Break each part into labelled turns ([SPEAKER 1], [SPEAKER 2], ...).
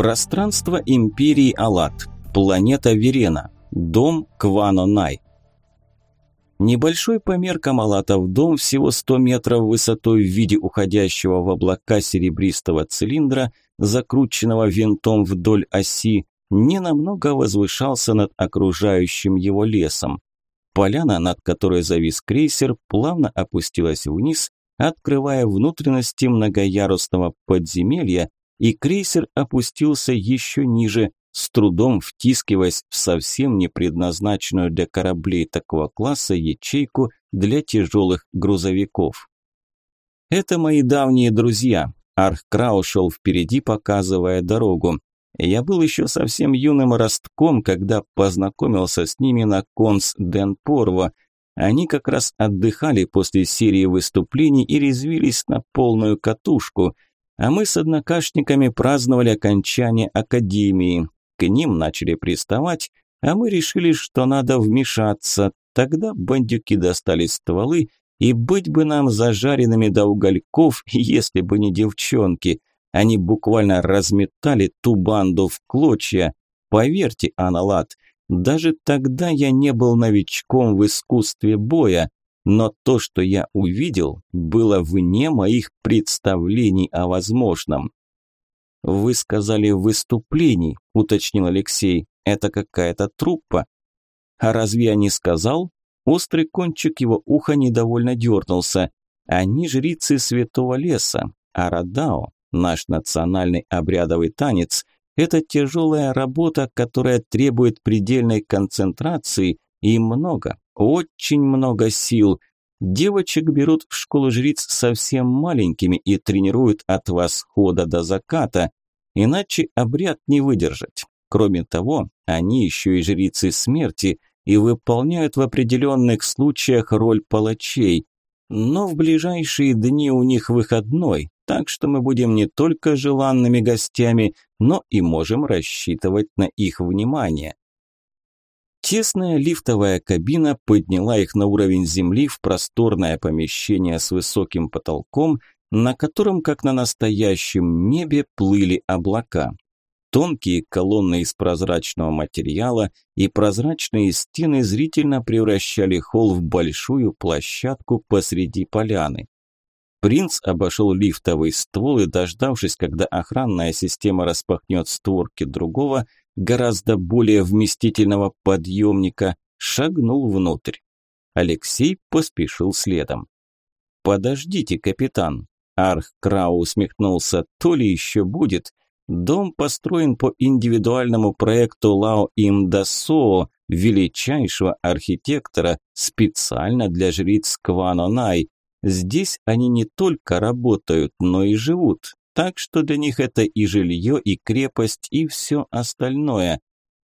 [SPEAKER 1] Пространство Империи Алат. Планета Верена. Дом Квано-Най. Небольшой по меркам Алатов дом, всего 100 метров высотой в виде уходящего в облака серебристого цилиндра, закрученного винтом вдоль оси, ненамного возвышался над окружающим его лесом. Поляна, над которой завис крейсер, плавно опустилась вниз, открывая внутренности многоярусного подземелья, и крейсер опустился еще ниже, с трудом втискиваясь в совсем не предназначенную для кораблей такого класса ячейку для тяжелых грузовиков. Это мои давние друзья. Архкрау шел впереди, показывая дорогу. Я был еще совсем юным ростком, когда познакомился с ними на конс Денпорво. Они как раз отдыхали после серии выступлений и резвились на полную катушку, а мы с однокашниками праздновали окончание академии. К ним начали приставать, а мы решили, что надо вмешаться. Тогда бандюки достали стволы, и быть бы нам зажаренными до угольков, если бы не девчонки. Они буквально разметали ту банду в клочья. Поверьте, Аналат, даже тогда я не был новичком в искусстве боя, но то, что я увидел, было вне моих представлений о возможном. «Вы сказали выступлений», – уточнил Алексей. «Это какая-то труппа». «А разве я не сказал?» Острый кончик его уха недовольно дернулся. «Они жрицы святого леса, а Радао, наш национальный обрядовый танец, это тяжелая работа, которая требует предельной концентрации и много, очень много сил. Девочек берут в школу жриц совсем маленькими и тренируют от восхода до заката, иначе обряд не выдержать. Кроме того, они еще и жрицы смерти и выполняют в определенных случаях роль палачей. Но в ближайшие дни у них выходной, так что мы будем не только желанными гостями, но и можем рассчитывать на их внимание. Тесная лифтовая кабина подняла их на уровень земли в просторное помещение с высоким потолком, на котором, как на настоящем небе, плыли облака. Тонкие колонны из прозрачного материала и прозрачные стены зрительно превращали холл в большую площадку посреди поляны. Принц обошел лифтовый ствол и, дождавшись, когда охранная система распахнет створки другого, гораздо более вместительного подъемника, шагнул внутрь. Алексей поспешил следом. «Подождите, капитан!» Арх Крау усмехнулся. «То ли еще будет? Дом построен по индивидуальному проекту Лао Имдасоо, величайшего архитектора, специально для жриц Квано Най. Здесь они не только работают, но и живут. Так что для них это и жилье, и крепость, и все остальное.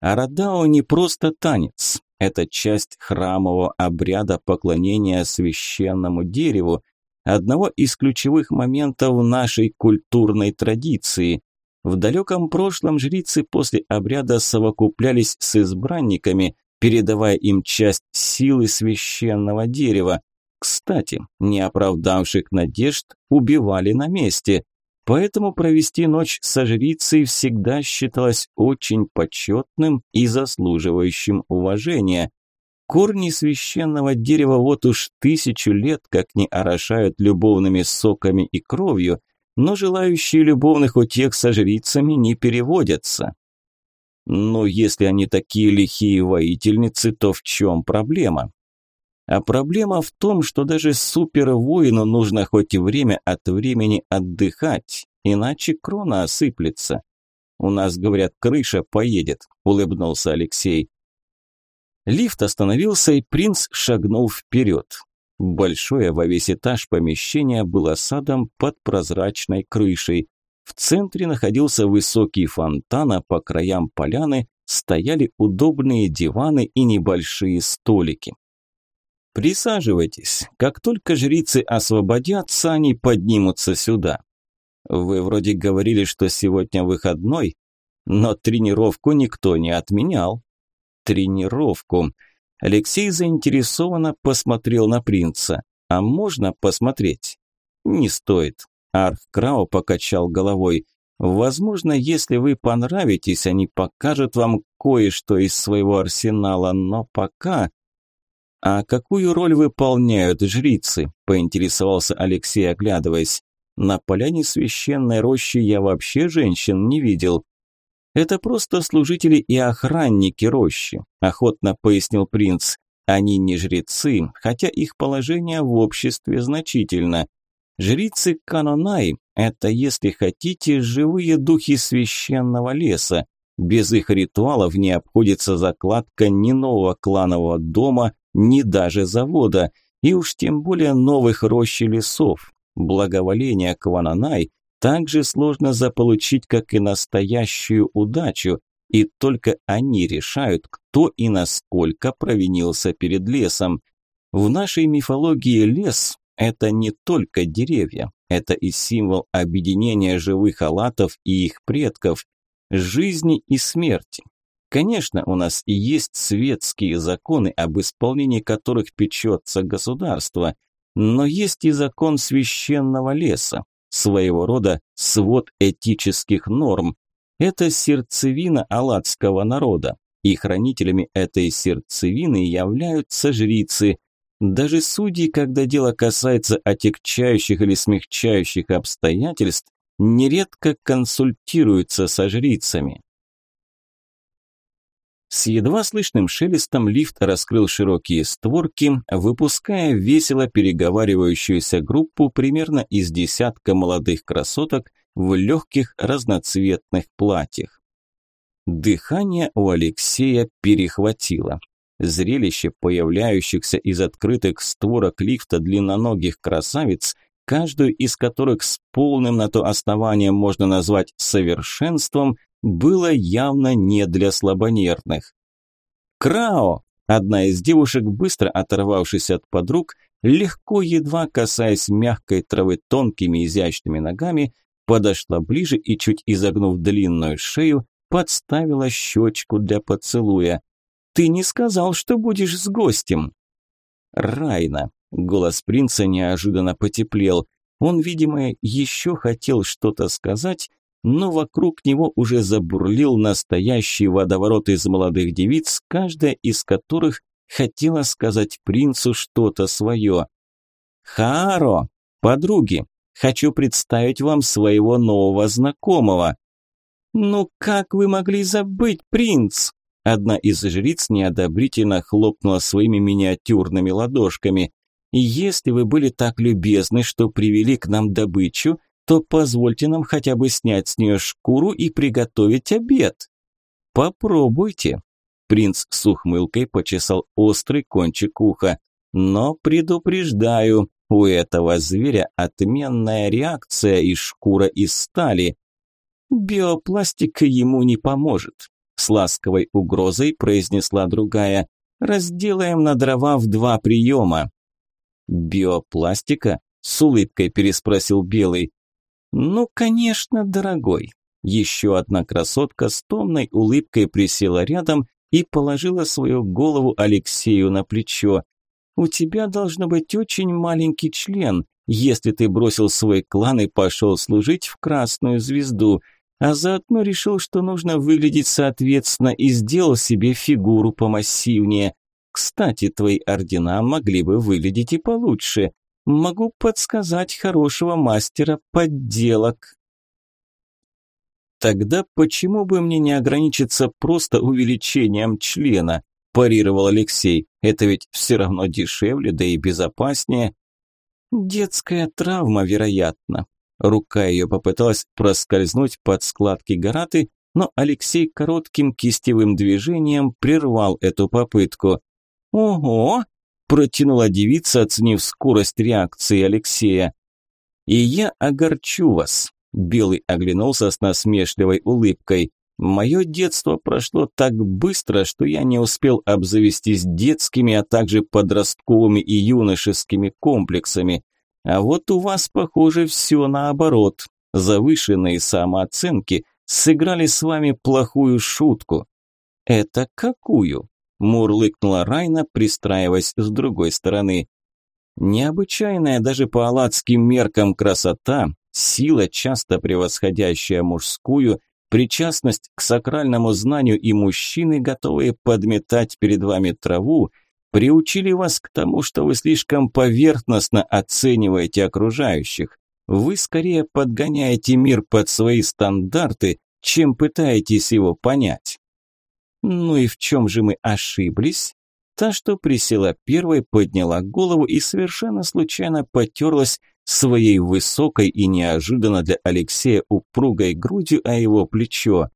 [SPEAKER 1] А Радао не просто танец. Это часть храмового обряда поклонения священному дереву, одного из ключевых моментов нашей культурной традиции. В далеком прошлом жрицы после обряда совокуплялись с избранниками, передавая им часть силы священного дерева. Кстати, не оправдавших надежд убивали на месте. Поэтому провести ночь со жрицей всегда считалось очень почетным и заслуживающим уважения. Корни священного дерева вот уж тысячу лет как не орошают любовными соками и кровью, но желающие любовных утех со жрицами не переводятся. Но если они такие лихие воительницы, то в чем проблема? А проблема в том, что даже супервоину нужно хоть и время от времени отдыхать, иначе крона осыплется. У нас, говорят, крыша поедет, улыбнулся Алексей. Лифт остановился, и принц шагнул вперед. Большое во весь этаж помещение было садом под прозрачной крышей. В центре находился высокий фонтан, а по краям поляны стояли удобные диваны и небольшие столики. Присаживайтесь. Как только жрицы освободятся, они поднимутся сюда. Вы вроде говорили, что сегодня выходной, но тренировку никто не отменял. Тренировку. Алексей заинтересованно посмотрел на принца. А можно посмотреть? Не стоит. Арх Крау покачал головой. Возможно, если вы понравитесь, они покажут вам кое-что из своего арсенала, но пока... «А какую роль выполняют жрицы?» – поинтересовался Алексей, оглядываясь. «На поляне священной рощи я вообще женщин не видел». «Это просто служители и охранники рощи», – охотно пояснил принц. «Они не жрецы, хотя их положение в обществе значительно. Жрицы Канонай – это, если хотите, живые духи священного леса. Без их ритуалов не обходится закладка ни нового кланового дома, ни даже завода, и уж тем более новых рощ и лесов. Благоволение Квананай также сложно заполучить, как и настоящую удачу, и только они решают, кто и насколько провинился перед лесом. В нашей мифологии лес – это не только деревья, это и символ объединения живых алатов и их предков, жизни и смерти. Конечно, у нас и есть светские законы, об исполнении которых печется государство, но есть и закон священного леса, своего рода свод этических норм. Это сердцевина алладского народа, и хранителями этой сердцевины являются жрицы. Даже судьи, когда дело касается отягчающих или смягчающих обстоятельств, нередко консультируются со жрицами. С едва слышным шелестом лифт раскрыл широкие створки, выпуская весело переговаривающуюся группу примерно из десятка молодых красоток в легких разноцветных платьях. Дыхание у Алексея перехватило. Зрелище появляющихся из открытых створок лифта длинноногих красавиц, каждую из которых с полным на то основанием можно назвать совершенством, было явно не для слабонервных. «Крао!» Одна из девушек, быстро оторвавшись от подруг, легко, едва касаясь мягкой травы тонкими изящными ногами, подошла ближе и, чуть изогнув длинную шею, подставила щечку для поцелуя. «Ты не сказал, что будешь с гостем?» «Райна!» – голос принца неожиданно потеплел. Он, видимо, еще хотел что-то сказать, но вокруг него уже забурлил настоящий водоворот из молодых девиц, каждая из которых хотела сказать принцу что-то свое. «Харо! Подруги! Хочу представить вам своего нового знакомого!» «Ну как вы могли забыть, принц?» Одна из жриц неодобрительно хлопнула своими миниатюрными ладошками. «Если вы были так любезны, что привели к нам добычу, то позвольте нам хотя бы снять с нее шкуру и приготовить обед. Попробуйте. Принц с ухмылкой почесал острый кончик уха. Но предупреждаю, у этого зверя отменная реакция и шкура из стали. Биопластика ему не поможет. С ласковой угрозой произнесла другая. Разделаем на дрова в два приема. Биопластика? С улыбкой переспросил Белый. «Ну, конечно, дорогой». Еще одна красотка с томной улыбкой присела рядом и положила свою голову Алексею на плечо. «У тебя должно быть очень маленький член, если ты бросил свой клан и пошел служить в Красную Звезду, а заодно решил, что нужно выглядеть соответственно и сделал себе фигуру помассивнее. Кстати, твои ордена могли бы выглядеть и получше. Могу подсказать хорошего мастера подделок. Тогда почему бы мне не ограничиться просто увеличением члена? парировал Алексей. Это ведь все равно дешевле, да и безопаснее. Детская травма, вероятно. Рука ее попыталась проскользнуть под складки гораты, но Алексей коротким кистевым движением прервал эту попытку. «Ого!» Протянула девица, оценив скорость реакции Алексея. «И я огорчу вас», – Белый оглянулся с насмешливой улыбкой. «Мое детство прошло так быстро, что я не успел обзавестись детскими, а также подростковыми и юношескими комплексами. А вот у вас, похоже, все наоборот. Завышенные самооценки сыграли с вами плохую шутку». «Это какую?» Мурлыкнула Райна, пристраиваясь с другой стороны. Необычайная даже по алладским меркам красота сила, часто превосходящая мужскую, причастность к сакральному знанию и мужчины, готовые подметать перед вами траву, приучили вас к тому, что вы слишком поверхностно оцениваете окружающих. Вы скорее подгоняете мир под свои стандарты, чем пытаетесь его понять. Ну и в чем же мы ошиблись? Та, что присела первой, подняла голову и совершенно случайно потерлась своей высокой и неожиданно для Алексея упругой грудью о его плечо.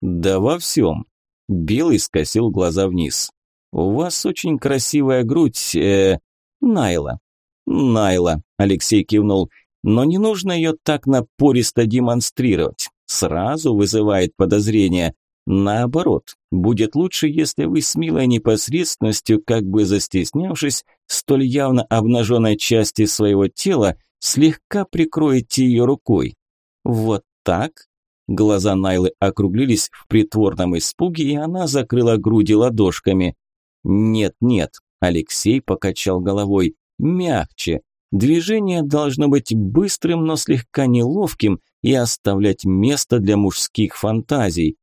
[SPEAKER 1] Да во всем. Белый скосил глаза вниз. У вас очень красивая грудь, э, Найла. Найла, Алексей кивнул. Но не нужно ее так напористо демонстрировать. Сразу вызывает подозрение. Наоборот, будет лучше, если вы с милой непосредственностью, как бы застеснявшись столь явно обнаженной части своего тела, слегка прикроете ее рукой. Вот так? Глаза Найлы округлились в притворном испуге, и она закрыла груди ладошками. «Нет, нет», – Алексей покачал головой, – «мягче. Движение должно быть быстрым, но слегка неловким и оставлять место для мужских фантазий.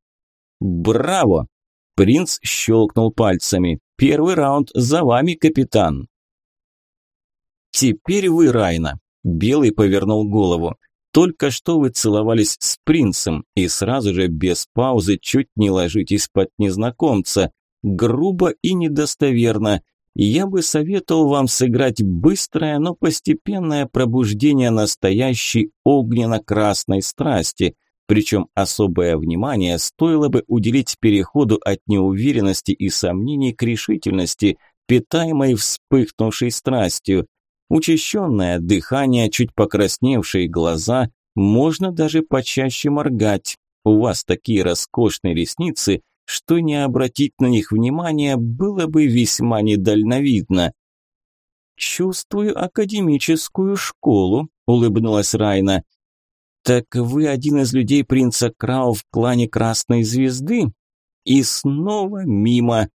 [SPEAKER 1] «Браво!» Принц щелкнул пальцами. «Первый раунд за вами, капитан!» «Теперь вы, Райна!» Белый повернул голову. «Только что вы целовались с принцем, и сразу же без паузы чуть не ложитесь под незнакомца. Грубо и недостоверно. Я бы советовал вам сыграть быстрое, но постепенное пробуждение настоящей огненно-красной страсти – причем особое внимание стоило бы уделить переходу от неуверенности и сомнений к решительности, питаемой вспыхнувшей страстью. Учащенное дыхание, чуть покрасневшие глаза, можно даже почаще моргать. У вас такие роскошные ресницы, что не обратить на них внимания было бы весьма недальновидно. «Чувствую академическую школу», – улыбнулась Райна. «Так вы один из людей принца Крау в клане Красной Звезды?» И снова мимо.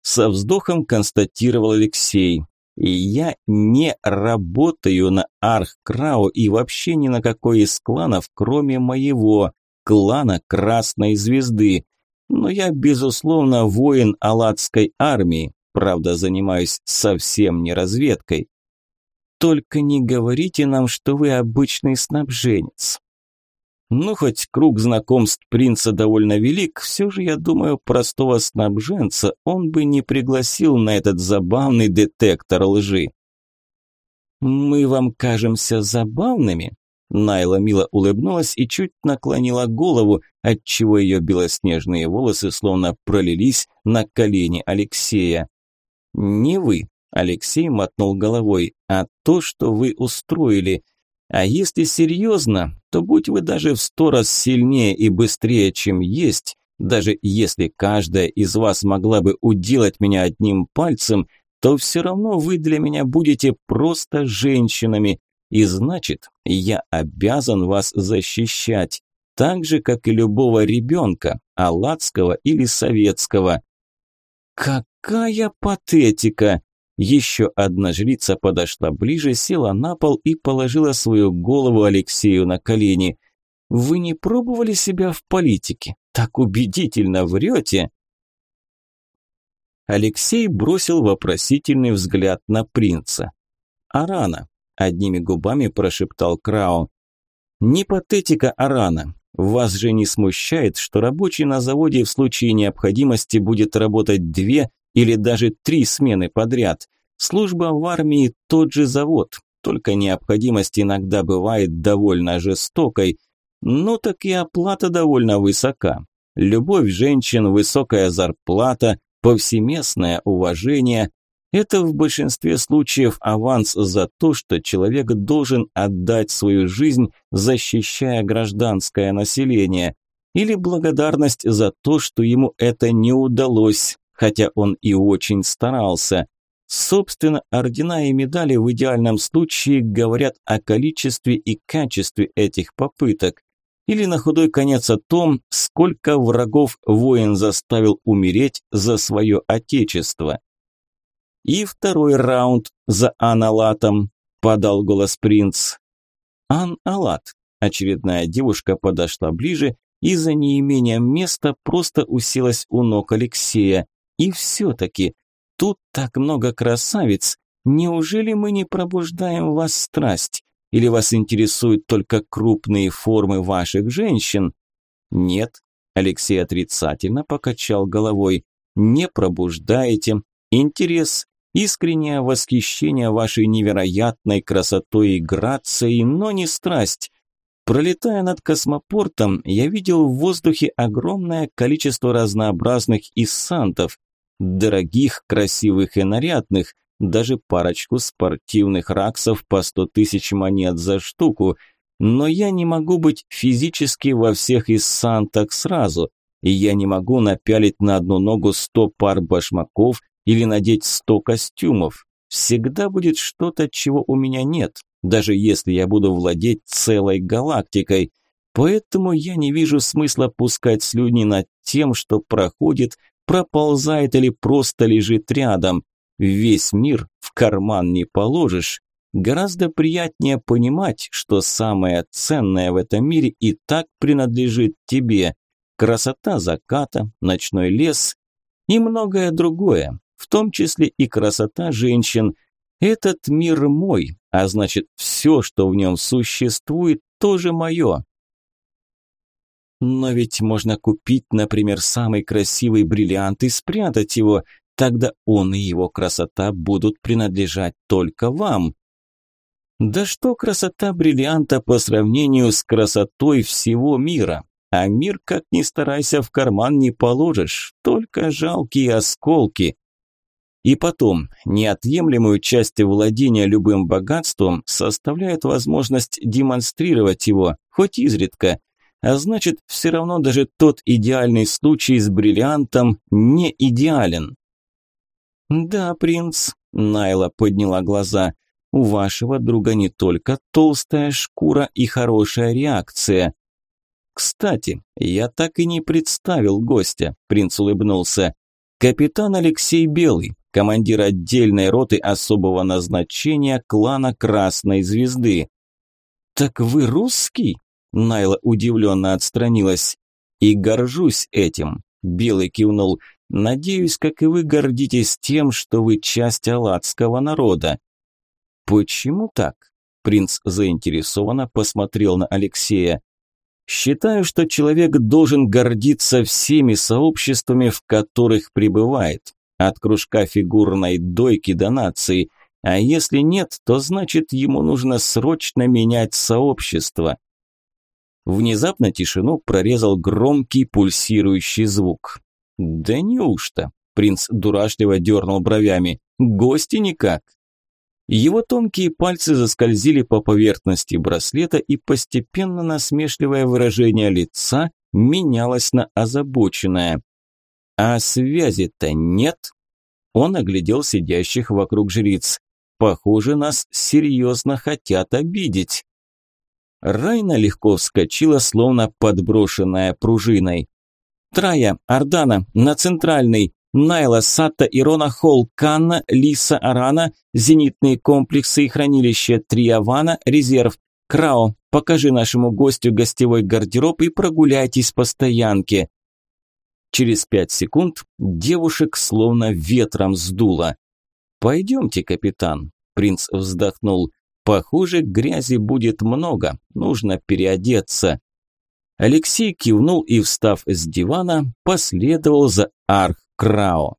[SPEAKER 1] Со вздохом констатировал Алексей. Я не работаю на Арх-Крау и вообще ни на какой из кланов, кроме моего, клана Красной Звезды. Но я, безусловно, воин Аладской армии, правда, занимаюсь совсем не разведкой. Только не говорите нам, что вы обычный снабженец. Ну, хоть круг знакомств принца довольно велик, все же, я думаю, простого снабженца он бы не пригласил на этот забавный детектор лжи. «Мы вам кажемся забавными?» Найла мило улыбнулась и чуть наклонила голову, отчего ее белоснежные волосы словно пролились на колени Алексея. «Не вы», – Алексей мотнул головой, – «а то, что вы устроили – а если серьезно, то будь вы даже в сто раз сильнее и быстрее, чем есть, даже если каждая из вас могла бы уделать меня одним пальцем, то все равно вы для меня будете просто женщинами, и значит, я обязан вас защищать, так же, как и любого ребенка, аладского или советского. Какая патетика! Еще одна жрица подошла ближе, села на пол и положила свою голову Алексею на колени. «Вы не пробовали себя в политике? Так убедительно врете!» Алексей бросил вопросительный взгляд на принца. «А рано?» – одними губами прошептал Крау. «Не патетика, а рано. Вас же не смущает, что рабочий на заводе в случае необходимости будет работать две или даже три смены подряд. Служба в армии – тот же завод, только необходимость иногда бывает довольно жестокой, но так и оплата довольно высока. Любовь женщин, высокая зарплата, повсеместное уважение – это в большинстве случаев аванс за то, что человек должен отдать свою жизнь, защищая гражданское население, или благодарность за то, что ему это не удалось, хотя он и очень старался. Собственно, ордена и медали в идеальном случае говорят о количестве и качестве этих попыток. Или на худой конец о том, сколько врагов воин заставил умереть за свое отечество. И второй раунд за Аналатом, подал голос принц. Ан-Алат, Очередная девушка подошла ближе и за неимением места просто уселась у ног Алексея. И все-таки, тут так много красавиц, неужели мы не пробуждаем вас страсть? Или вас интересуют только крупные формы ваших женщин? Нет, Алексей отрицательно покачал головой. Не пробуждаете. Интерес, искреннее восхищение вашей невероятной красотой и грацией, но не страсть. Пролетая над космопортом, я видел в воздухе огромное количество разнообразных иссантов, дорогих, красивых и нарядных, даже парочку спортивных раксов по сто тысяч монет за штуку, но я не могу быть физически во всех иссантах сразу, и я не могу напялить на одну ногу сто пар башмаков или надеть сто костюмов. Всегда будет что-то, чего у меня нет даже если я буду владеть целой галактикой. Поэтому я не вижу смысла пускать слюни над тем, что проходит, проползает или просто лежит рядом. Весь мир в карман не положишь. Гораздо приятнее понимать, что самое ценное в этом мире и так принадлежит тебе. Красота заката, ночной лес и многое другое, в том числе и красота женщин. Этот мир мой, а значит, все, что в нем существует, тоже мое. Но ведь можно купить, например, самый красивый бриллиант и спрятать его, тогда он и его красота будут принадлежать только вам. Да что красота бриллианта по сравнению с красотой всего мира? А мир, как ни старайся, в карман не положишь, только жалкие осколки. И потом, неотъемлемую часть владения любым богатством составляет возможность демонстрировать его, хоть изредка. А значит, все равно даже тот идеальный случай с бриллиантом не идеален. «Да, принц», – Найла подняла глаза, – «у вашего друга не только толстая шкура и хорошая реакция». «Кстати, я так и не представил гостя», – принц улыбнулся. «Капитан Алексей Белый, командир отдельной роты особого назначения клана Красной Звезды. «Так вы русский?» – Найла удивленно отстранилась. «И горжусь этим», – Белый кивнул. «Надеюсь, как и вы гордитесь тем, что вы часть аладского народа». «Почему так?» – принц заинтересованно посмотрел на Алексея. «Считаю, что человек должен гордиться всеми сообществами, в которых пребывает. От кружка фигурной дойки до нации. А если нет, то значит ему нужно срочно менять сообщество. Внезапно тишину прорезал громкий пульсирующий звук. «Да неужто?» – принц дурашливо дернул бровями. «Гости никак». Его тонкие пальцы заскользили по поверхности браслета, и постепенно насмешливое выражение лица менялось на озабоченное. А связи-то нет. Он оглядел сидящих вокруг жриц. Похоже, нас серьезно хотят обидеть. Райна легко вскочила, словно подброшенная пружиной. Трая, Ардана, на центральный, Найла, Сатта, Ирона, Холл, Канна, Лиса, Арана, зенитные комплексы и хранилища, Триавана, резерв. Крао, покажи нашему гостю гостевой гардероб и прогуляйтесь по стоянке. Через пять секунд девушек словно ветром сдуло. «Пойдемте, капитан», – принц вздохнул. «Похоже, грязи будет много, нужно переодеться». Алексей кивнул и, встав с дивана, последовал за Арх Крао.